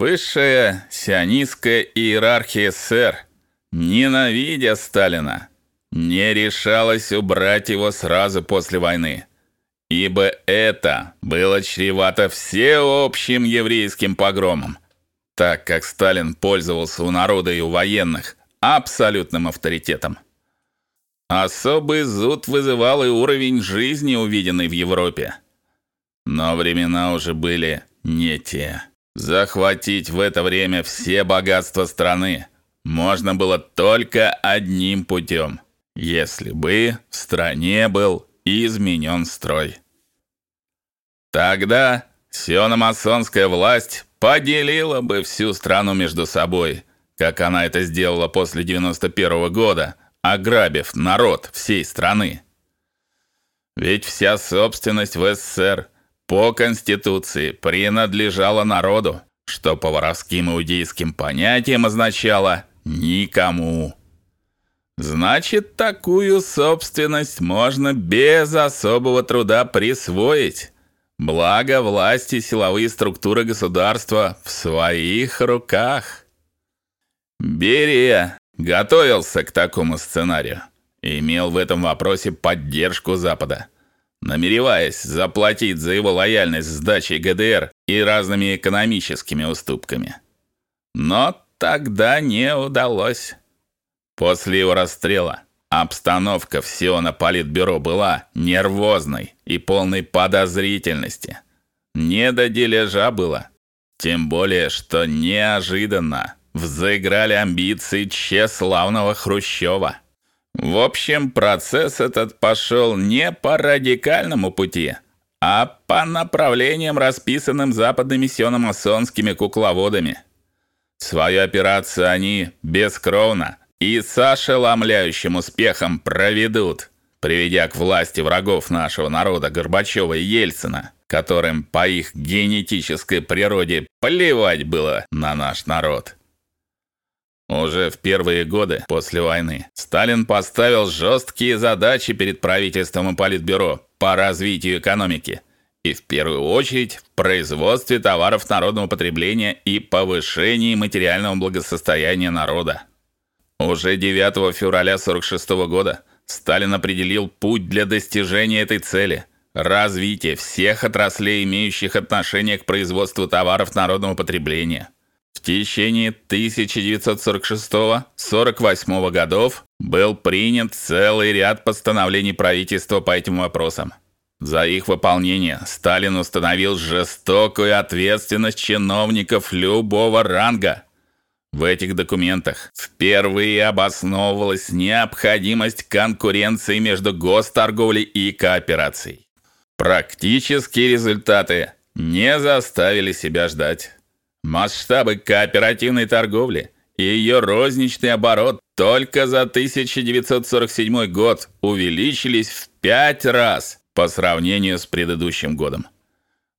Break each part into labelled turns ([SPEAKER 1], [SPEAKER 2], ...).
[SPEAKER 1] Высшая сионистская иерархия СССР, ненавидя Сталина, не решалась убрать его сразу после войны, ибо это было чревато всеобщим еврейским погромом, так как Сталин пользовался у народа и у военных абсолютным авторитетом. Особый зуд вызывал и уровень жизни, увиденный в Европе. Но времена уже были не те. Захватить в это время все богатства страны можно было только одним путем если бы в стране был изменен строй. Тогда сиономасонская власть поделила бы всю страну между собой, как она это сделала после 91 -го года, ограбив народ всей страны. Ведь вся собственность в СССР по конституции принадлежала народу, что по воровским иудейским понятиям означало никому. Значит, такую собственность можно без особого труда присвоить. Благо власти и силовые структуры государства в своих руках. Берия готовился к такому сценарию и имел в этом вопросе поддержку Запада, намереваясь заплатить за его лояльность сдачей ГДР и разными экономическими уступками. Но тогда не удалось. После его расстрела обстановка в Сиона политбюро была нервозной и полной подозрительности. Не до дележа было. Тем более, что неожиданно взыграли амбиции тщеславного Хрущева. В общем, процесс этот пошел не по радикальному пути, а по направлениям, расписанным западными сиономасонскими кукловодами. Свою операцию они бескровно и с ошеломляющим успехом проведут, приведя к власти врагов нашего народа Горбачева и Ельцина, которым по их генетической природе плевать было на наш народ. Уже в первые годы после войны Сталин поставил жесткие задачи перед правительством и политбюро по развитию экономики и в первую очередь в производстве товаров народного потребления и повышении материального благосостояния народа. Уже 9 февраля 46 года Сталин определил путь для достижения этой цели развитие всех отраслей, имеющих отношение к производству товаров народного потребления. В течение 1946-48 годов был принят целый ряд постановлений правительства по этим вопросам. За их выполнение Сталин установил жестокую ответственность чиновников любого ранга, в этих документах впервые обосновывалась необходимость конкуренции между госторговлей и кооперацией. Практические результаты не заставили себя ждать. Масштабы кооперативной торговли и ее розничный оборот только за 1947 год увеличились в пять раз по сравнению с предыдущим годом.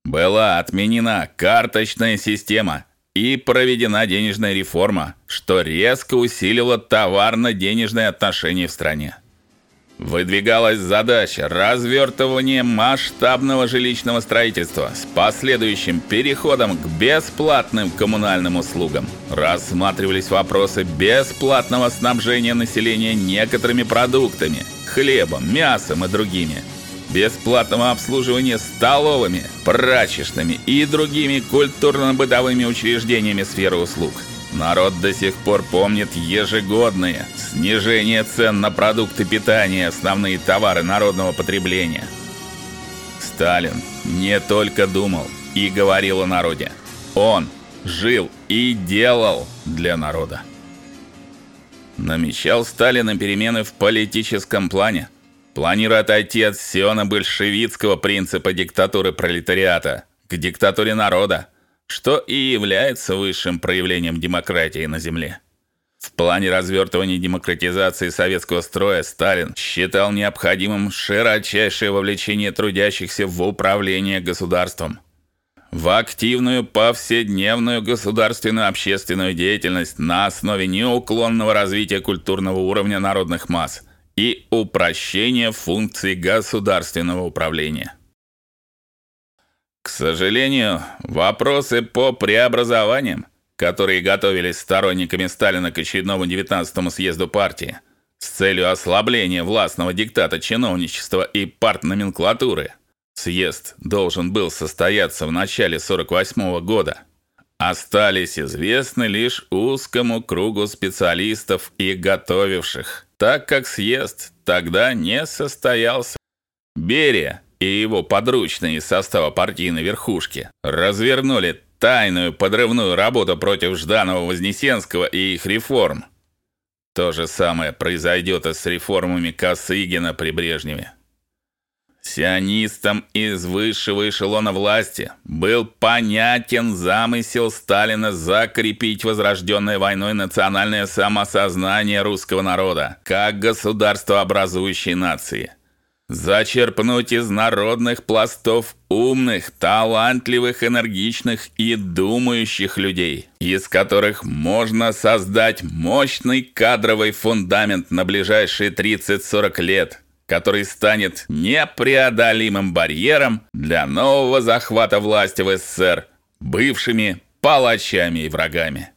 [SPEAKER 1] Была отменена карточная система и проведена денежная реформа, что резко усилило товарно-денежные отношения в стране. Выдвигалась задача развертывания масштабного жилищного строительства с последующим переходом к бесплатным коммунальным услугам. Рассматривались вопросы бесплатного снабжения населения некоторыми продуктами: хлебом, мясом и другими бесплатного обслуживания столовыми, прачечными и другими культурно-бытовыми учреждениями сферы услуг. Народ до сих пор помнит ежегодные снижение цен на продукты питания основные товары народного потребления. Сталин не только думал и говорил о народе. Он жил и делал для народа. Намечал Сталин перемены в политическом плане – планируя отойти от сиона-большевистского принципа диктатуры пролетариата к диктатуре народа, что и является высшим проявлением демократии на земле. В плане развертывания демократизации советского строя Сталин считал необходимым широчайшее вовлечение трудящихся в управление государством, в активную повседневную государственную общественную деятельность на основе неуклонного развития культурного уровня народных масс – и упрощение функций государственного управления. К сожалению, вопросы по преобразованиям которые готовились сторонниками Сталина к очередному 19-му съезду партии с целью ослабления властного диктата чиновничества и партноменклатуры. Съезд должен был состояться в начале 48 -го года. Остались известны лишь узкому кругу специалистов и готовивших, так как съезд тогда не состоялся. Берия и его подручные из состава партийной верхушки развернули тайную подрывную работу против Жданова-Вознесенского и их реформ. То же самое произойдет и с реформами Косыгина при Брежневе. Сионистам из высшего эшелона власти был понятен замысел Сталина закрепить возрожденное войной национальное самосознание русского народа как государствообразующей нации – зачерпнуть из народных пластов умных, талантливых, энергичных и думающих людей, из которых можно создать мощный кадровый фундамент на ближайшие 30-40 лет, который станет непреодолимым барьером для нового захвата власти в СССР бывшими палачами и врагами.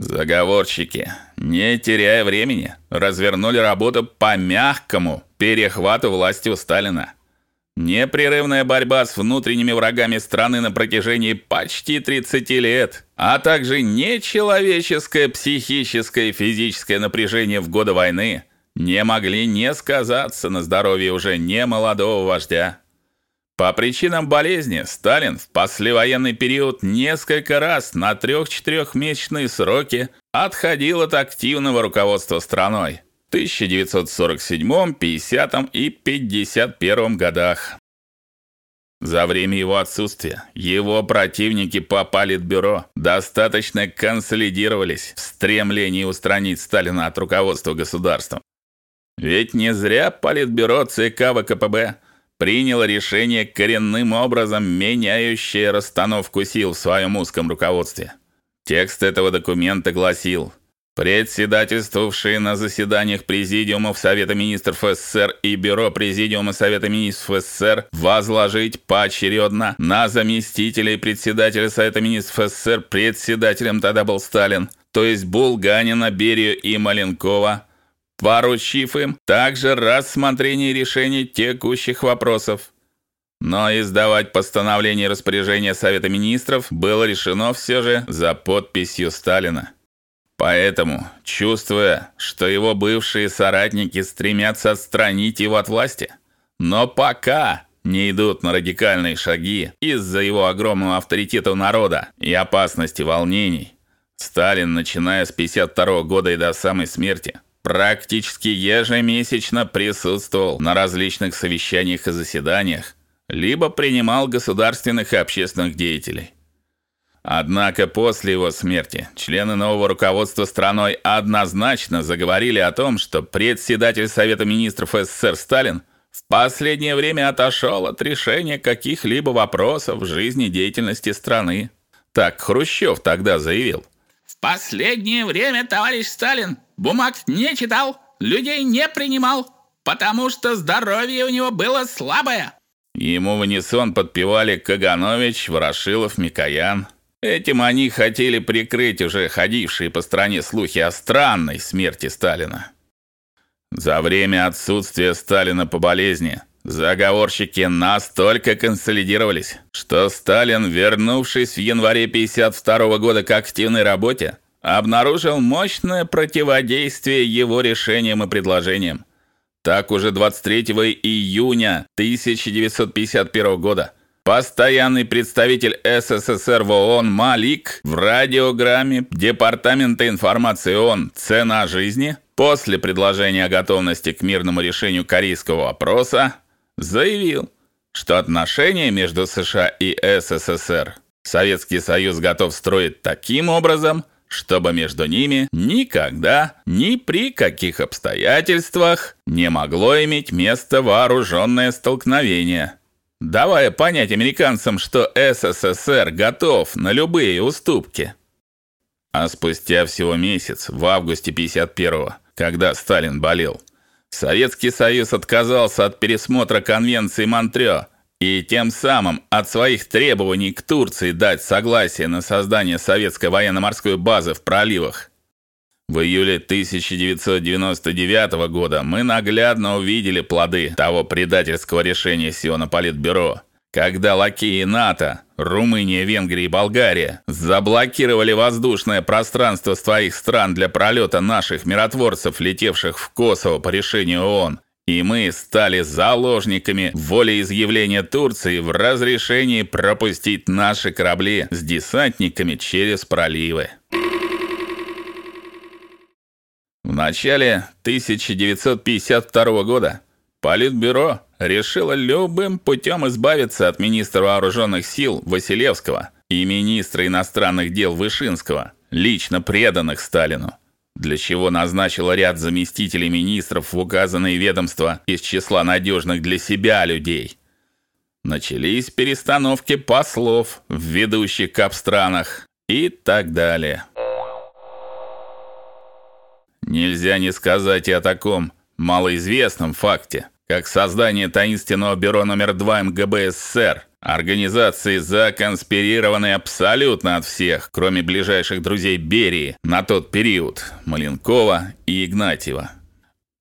[SPEAKER 1] Заговорщики, не теряя времени, развернули работу по мягкому перехвату власти у Сталина. Непрерывная борьба с внутренними врагами страны на протяжении почти 30 лет, а также нечеловеческое психическое и физическое напряжение в годы войны не могли не сказаться на здоровье уже не молодого вождя. По причинам болезни Сталин в послевоенный период несколько раз на трех-четырехмесячные сроки отходил от активного руководства страной. В 1947, 50 и 51 годах. За время его отсутствия его противники по политбюро достаточно консолидировались в стремлении устранить Сталина от руководства государством. Ведь не зря политбюро ЦК ВКПБ приняло решение коренным образом меняющее расстановку сил в своем узком руководстве. Текст этого документа гласил: председательствовавшие на заседаниях президиумов Совета министров СССР и бюро президиума Совета министров СССР возложить поочередно на заместителей председателя Совета министров СССР председателем тогда был Сталин, то есть Булганина, Берию и Маленкова поручив им также рассмотрение решений текущих вопросов. Но издавать постановление и распоряжения Совета министров было решено все же за подписью Сталина. Поэтому, чувствуя, что его бывшие соратники стремятся отстранить его от власти, но пока не идут на радикальные шаги из-за его огромного авторитета у народа и опасности волнений, Сталин, начиная с 52 года и до самой смерти, практически ежемесячно присутствовал на различных совещаниях и заседаниях, либо принимал государственных и общественных деятелей. Однако после его смерти члены нового руководства страной однозначно заговорили о том, что председатель Совета министров СССР Сталин в последнее время отошел от решения каких-либо вопросов в жизни деятельности страны. Так Хрущев тогда заявил.
[SPEAKER 2] В последнее время товарищ Сталин бумаг не читал, людей не принимал, потому что здоровье у него было слабое.
[SPEAKER 1] Ему в унисон подпевали Каганович, Ворошилов, Микоян. Этим они хотели прикрыть уже ходившие по стране слухи о странной смерти Сталина. За время отсутствия Сталина по болезни заговорщики настолько консолидировались, что Сталин, вернувшись в январе 52 года к активной работе, обнаружил мощное противодействие его решениям и предложениям. Так уже 23 июня 1951 года постоянный представитель СССР в ООН Малик в радиограмме Департамента информации ООН Цена жизни после предложения о готовности к мирному решению корейского вопроса заявил, что отношения между США и СССР Советский Союз готов строить таким образом, чтобы между ними никогда, ни при каких обстоятельствах не могло иметь место вооруженное столкновение. Давая понять американцам, что СССР готов на любые уступки. А спустя всего месяц, в августе 51-го, когда Сталин болел, Советский Союз отказался от пересмотра конвенции Монтрео и тем самым от своих требований к Турции дать согласие на создание советской военно-морской базы в проливах. В июле 1999 года мы наглядно увидели плоды того предательского решения Сиона Политбюро, когда лакеи НАТО, Румыния, Венгрия и Болгария заблокировали воздушное пространство своих стран для пролета наших миротворцев, летевших в Косово по решению ООН, и мы стали заложниками волеизъявления Турции в разрешении пропустить наши корабли с десантниками через проливы. В начале 1952 года Политбюро решило любым путем избавиться от министра вооруженных сил Василевского и министра иностранных дел Вышинского, лично преданных Сталину для чего назначила ряд заместителей министров в указанные ведомства из числа надежных для себя людей. Начались перестановки послов в ведущих капстранах и так далее. Нельзя не сказать и о таком малоизвестном факте, как создание таинственного бюро номер 2 МГБ СССР, Организации законспирированы абсолютно от всех, кроме ближайших друзей Берии на тот период Маленкова и Игнатьева.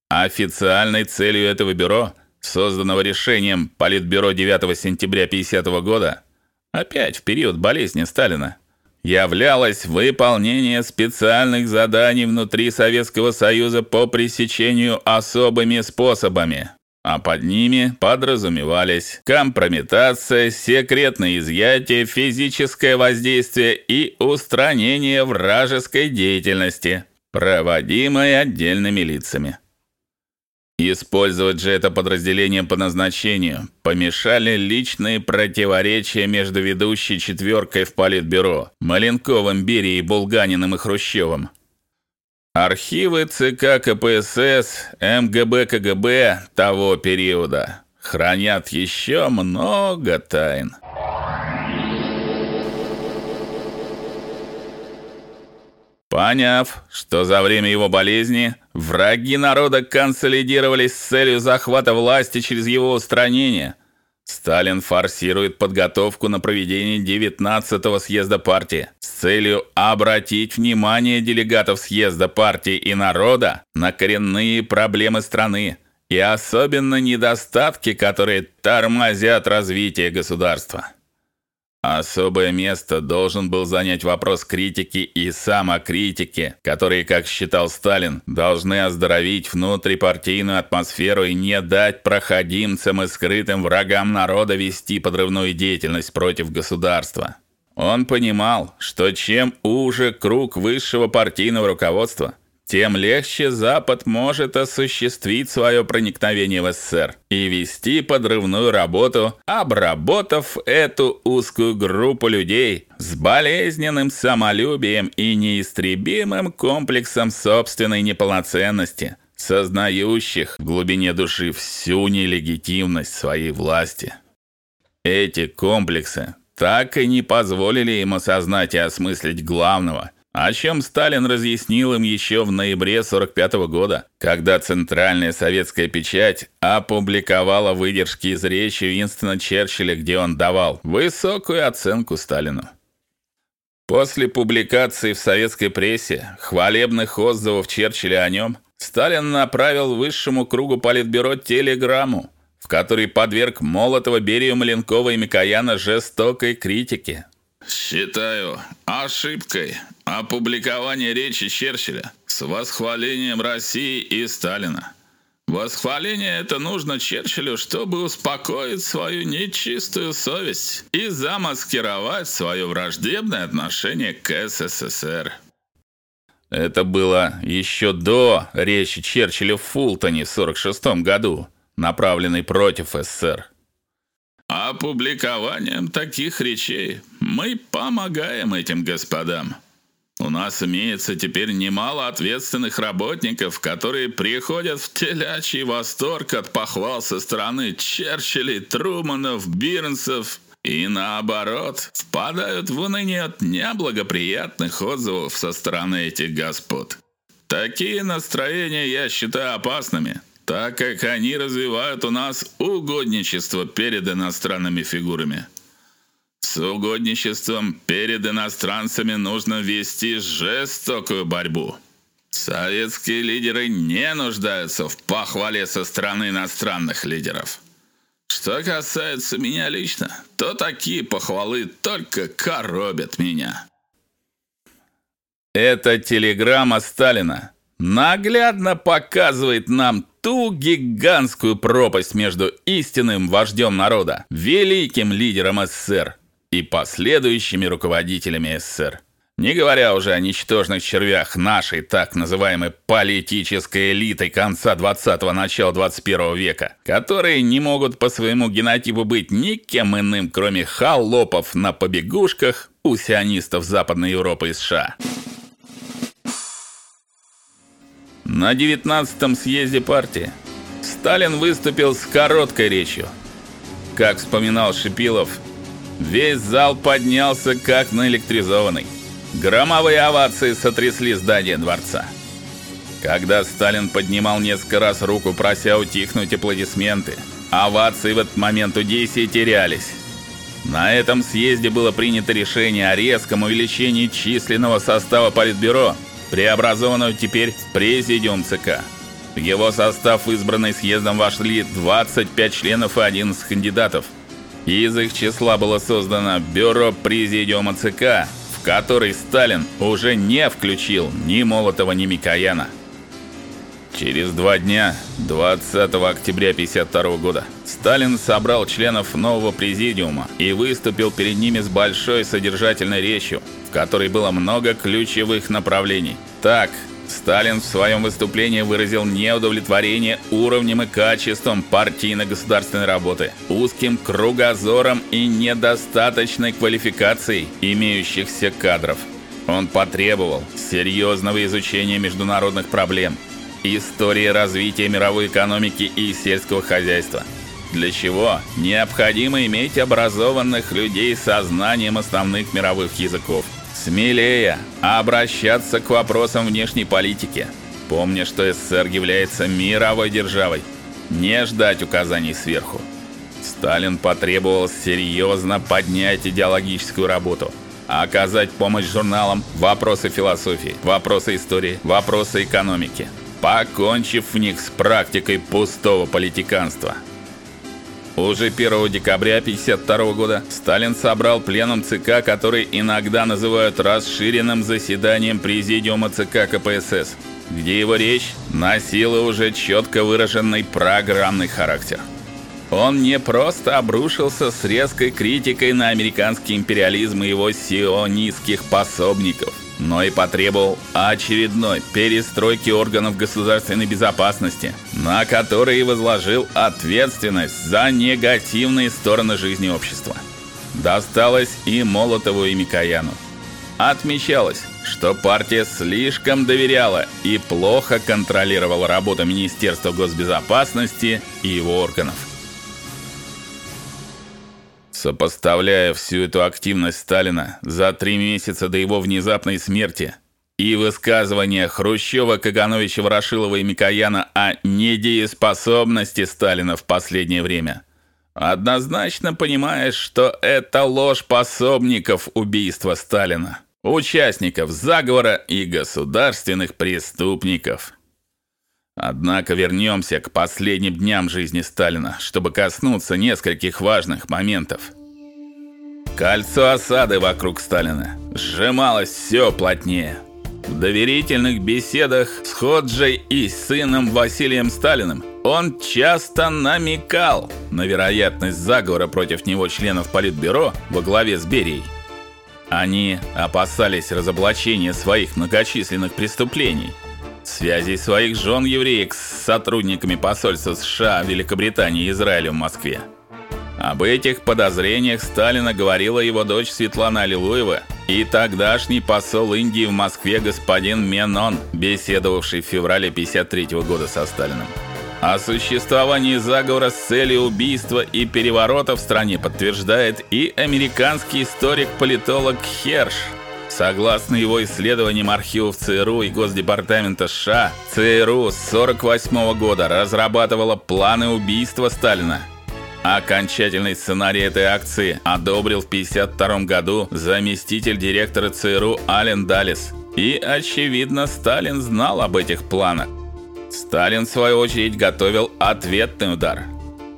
[SPEAKER 1] Официальной целью этого бюро, созданного решением Политбюро 9 сентября 50 года, опять в период болезни Сталина, являлось выполнение специальных заданий внутри Советского Союза по пресечению особыми способами а под ними подразумевались компрометация, секретное изъятие, физическое воздействие и устранение вражеской деятельности, проводимой отдельными лицами. Использовать же это подразделение по назначению помешали личные противоречия между ведущей четверкой в Политбюро Маленковым, Берией, Булганиным и Хрущевым. Архивы ЦК КПСС, МГБ КГБ того периода хранят еще много тайн. Поняв, что за время его болезни враги народа консолидировались с целью захвата власти через его устранение, Сталин форсирует подготовку на проведение 19-го съезда партии с целью обратить внимание делегатов съезда партии и народа на коренные проблемы страны и особенно недостатки, которые тормозят развитие государства. Особое место должен был занять вопрос критики и самокритики, которые, как считал Сталин, должны оздоровить внутрипартийную атмосферу и не дать проходимцам и скрытым врагам народа вести подрывную деятельность против государства. Он понимал, что чем уже круг высшего партийного руководства, тем легче Запад может осуществить свое проникновение в СССР и вести подрывную работу, обработав эту узкую группу людей с болезненным самолюбием и неистребимым комплексом собственной неполноценности, сознающих в глубине души всю нелегитимность своей власти. Эти комплексы так и не позволили им осознать и осмыслить главного – о чем Сталин разъяснил им еще в ноябре 45 -го года, когда Центральная советская печать опубликовала выдержки из речи Уинстона Черчилля, где он давал высокую оценку Сталину. После публикации в советской прессе хвалебных отзывов Черчилля о нем, Сталин направил высшему кругу политбюро телеграмму, в которой подверг Молотова, Берию, Маленкова и Микояна жестокой критике.
[SPEAKER 2] Считаю ошибкой опубликование речи Черчилля с восхвалением России и Сталина. Восхваление это нужно Черчиллю, чтобы успокоить свою нечистую совесть и замаскировать свое враждебное отношение к СССР.
[SPEAKER 1] Это было еще до речи Черчилля в Фултоне в 46 году, направленной против СССР.
[SPEAKER 2] Опубликованием таких речей мы помогаем этим господам. У нас имеется теперь немало ответственных работников, которые приходят в телячий восторг от похвал со стороны Черчиллей, Труманов, Бирнсов и наоборот, впадают в уныние от неблагоприятных отзывов со стороны этих господ. Такие настроения я считаю опасными, так как они развивают у нас угодничество перед иностранными фигурами. С угодничеством перед иностранцами нужно вести жестокую борьбу. Советские лидеры не нуждаются в похвале со стороны иностранных лидеров. Что касается меня лично, то такие похвалы только коробят меня.
[SPEAKER 1] Эта телеграмма Сталина наглядно показывает нам ту гигантскую пропасть между истинным вождем народа, великим лидером СССР и последующими руководителями СССР. Не говоря уже о ничтожных червях нашей так называемой политической элиты конца 20-го начала 21 века, которые не могут по своему генотипу быть никем иным, кроме холопов на побегушках у сионистов Западной Европы и США. На 19-м съезде партии Сталин выступил с короткой речью. Как вспоминал Шипилов, весь зал поднялся как наэлектризованный. Громовые овации сотрясли здание дворца. Когда Сталин поднимал несколько раз руку, прося утихнуть аплодисменты, овации в этот момент у Дейси терялись. На этом съезде было принято решение о резком увеличении численного состава Политбюро, преобразованного теперь в Президиум ЦК. В его состав, избранный съездом, вошли 25 членов и 11 кандидатов. Из их числа было создано Бюро Президиума ЦК, в который Сталин уже не включил ни Молотова, ни Микояна. Через два дня, 20 октября 52 года, Сталин собрал членов нового президиума и выступил перед ними с большой содержательной речью, в которой было много ключевых направлений. Так, Сталин в своем выступлении выразил неудовлетворение уровнем и качеством партийно-государственной работы, узким кругозором и недостаточной квалификацией имеющихся кадров. Он потребовал серьезного изучения международных проблем, истории развития мировой экономики и сельского хозяйства. Для чего необходимо иметь образованных людей со знанием основных мировых языков. Смелее обращаться к вопросам внешней политики, помня, что СССР является мировой державой, не ждать указаний сверху. Сталин потребовал серьезно поднять идеологическую работу, оказать помощь журналам. Вопросы философии, Вопросы истории, Вопросы экономики, покончив в них с практикой пустого политиканства. Уже 1 декабря 1952 года Сталин собрал пленум ЦК, который иногда называют расширенным заседанием президиума ЦК КПСС, где его речь носила уже четко выраженный программный характер. Он не просто обрушился с резкой критикой на американский империализм и его сионистских пособников – но и потребовал очередной перестройки органов государственной безопасности, на которые возложил ответственность за негативные стороны жизни общества. Досталось и Молотову, и Микояну. Отмечалось, что партия слишком доверяла и плохо контролировала работу Министерства госбезопасности и его органов. Сопоставляя всю эту активность Сталина за три месяца до его внезапной смерти и высказывания Хрущева, Кагановича, Ворошилова и Микояна о недееспособности Сталина в последнее время, однозначно понимаешь, что это ложь пособников убийства Сталина, участников заговора и государственных преступников. Однако вернемся к последним дням жизни Сталина, чтобы коснуться нескольких важных моментов. Кольцо осады вокруг Сталина сжималось все плотнее. В доверительных беседах с Ходжей и сыном Василием Сталиным он часто намекал на вероятность заговора против него членов Политбюро во главе с Берией. Они опасались разоблачения своих многочисленных преступлений – связей своих жен евреек с сотрудниками посольства США, Великобритании и Израиля в Москве. Об этих подозрениях Сталина говорила его дочь Светлана Аллилуева и тогдашний посол Индии в Москве господин Менон, беседовавший в феврале 53 года со Сталиным. О существовании заговора с целью убийства и переворота в стране подтверждает и американский историк-политолог Херш – Согласно его исследованиям архивов ЦРУ и Госдепартамента США, ЦРУ с 48 года разрабатывала планы убийства Сталина. Окончательный сценарий этой акции одобрил в 52 году заместитель директора ЦРУ Ален Даллес. И очевидно, Сталин знал об этих планах. Сталин в свою очередь готовил ответный удар.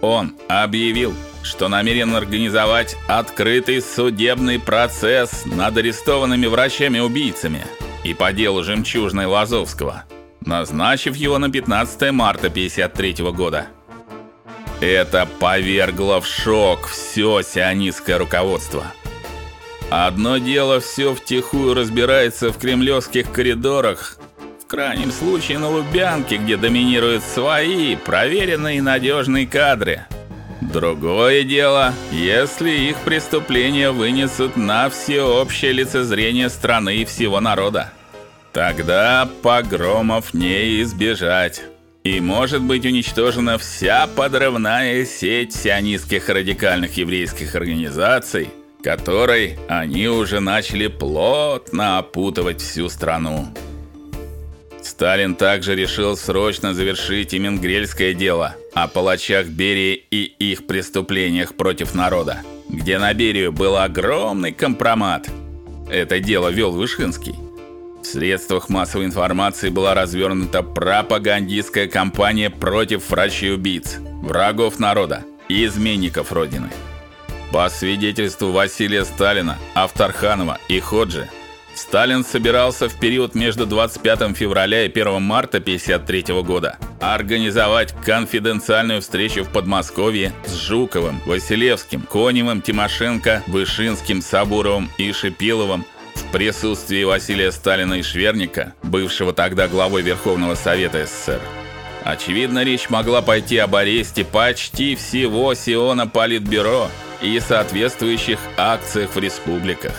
[SPEAKER 1] Он объявил, что намерен организовать открытый судебный процесс над арестованными врачами-убийцами и по делу Жемчужной Лазовского, назначив его на 15 марта 53 года. Это повергло в шок все сионистское руководство. Одно дело все втихую разбирается в кремлевских коридорах, крайнем случае на Лубянке, где доминируют свои проверенные и надежные кадры. Другое дело, если их преступления вынесут на всеобщее лицезрение страны и всего народа. Тогда погромов не избежать и может быть уничтожена вся подрывная сеть сионистских радикальных еврейских организаций, которой они уже начали плотно опутывать всю страну. Сталин также решил срочно завершить и дело о палачах Берии и их преступлениях против народа, где на Берию был огромный компромат. Это дело вел Вышинский. В средствах массовой информации была развернута пропагандистская кампания против врачей-убийц, врагов народа и изменников родины. По свидетельству Василия Сталина, Авторханова и Ходжи, Сталин собирался в период между 25 февраля и 1 марта 53 года организовать конфиденциальную встречу в Подмосковье с Жуковым, Василевским, Коневым, Тимошенко, Вышинским, Сабуровым и Шипиловым в присутствии Василия Сталина и Шверника, бывшего тогда главой Верховного Совета СССР. Очевидно, речь могла пойти об аресте почти всего Сиона Политбюро и соответствующих акциях в республиках.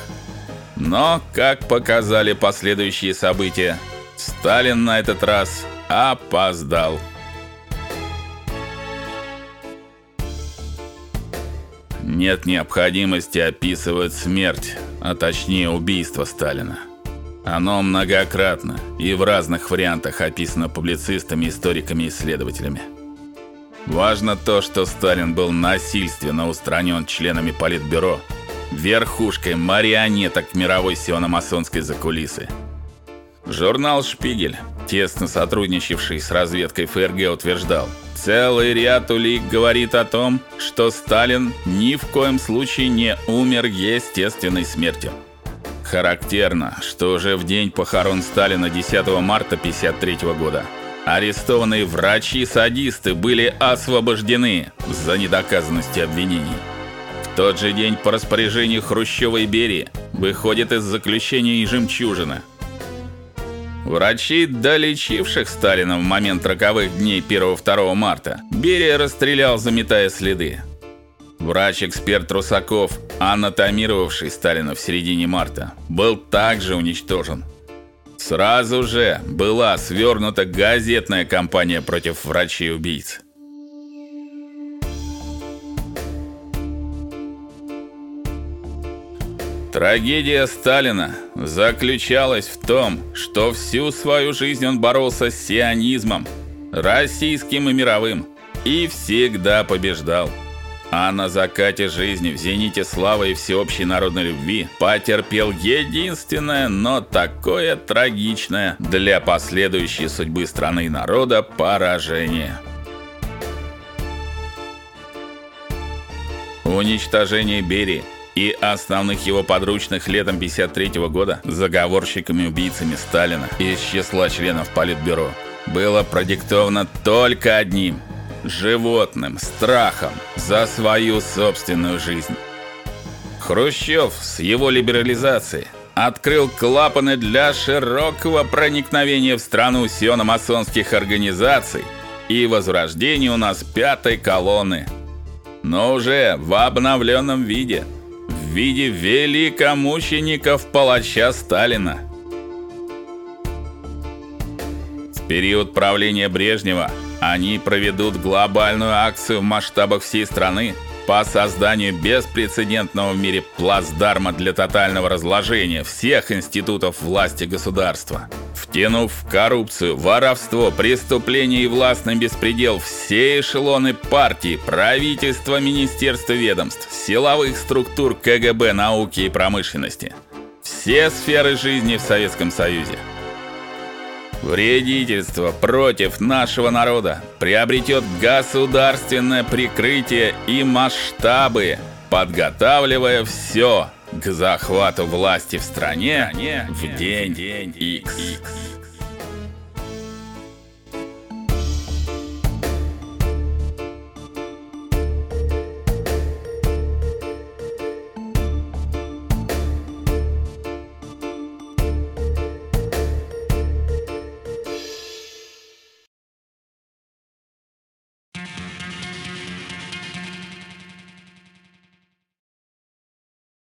[SPEAKER 1] Но, как показали последующие события, Сталин на этот раз опоздал. Нет необходимости описывать смерть, а точнее убийство Сталина. Оно многократно и в разных вариантах описано публицистами, историками и исследователями. Важно то, что Сталин был насильственно устранен членами политбюро, верхушкой марионеток мировой сиономасонской закулисы. Журнал Шпигель, тесно сотрудничавший с разведкой ФРГ, утверждал: "Целый ряд улик говорит о том, что Сталин ни в коем случае не умер естественной смертью". Характерно, что уже в день похорон Сталина 10 марта 53 года арестованные врачи-садисты были освобождены за недоказанностью обвинений. Тот же день по распоряжению Хрущева и Берии выходит из заключения и жемчужина – Врачи, долечивших Сталина в момент роковых дней 1-2 марта, Берия расстрелял, заметая следы. Врач-эксперт Русаков, анатомировавший Сталина в середине марта, был также уничтожен. Сразу же была свернута газетная кампания против врачей-убийц. Трагедия Сталина заключалась в том, что всю свою жизнь он боролся с сионизмом, российским и мировым, и всегда побеждал. А на закате жизни, в зените славы и всеобщей народной любви, потерпел единственное, но такое трагичное для последующей судьбы страны и народа поражение. Уничтожение Берии и основных его подручных летом 53 -го года заговорщиками-убийцами Сталина из числа членов Политбюро было продиктовано только одним животным страхом за свою собственную жизнь. Хрущев с его либерализацией открыл клапаны для широкого проникновения в страну сиономасонских организаций и возрождения у нас пятой колонны, но уже в обновленном виде – виде великомучеников палача Сталина. В период правления Брежнева они проведут глобальную акцию в масштабах всей страны по созданию беспрецедентного в мире плацдарма для тотального разложения всех институтов власти государства, втянув в коррупцию, воровство, преступление и властный беспредел все эшелоны партии, правительства, министерства, ведомств, силовых структур КГБ, науки и промышленности, все сферы жизни в Советском Союзе. Вредительство против нашего народа приобретет государственное прикрытие и масштабы, подготавливая все к захвату власти в стране в день X.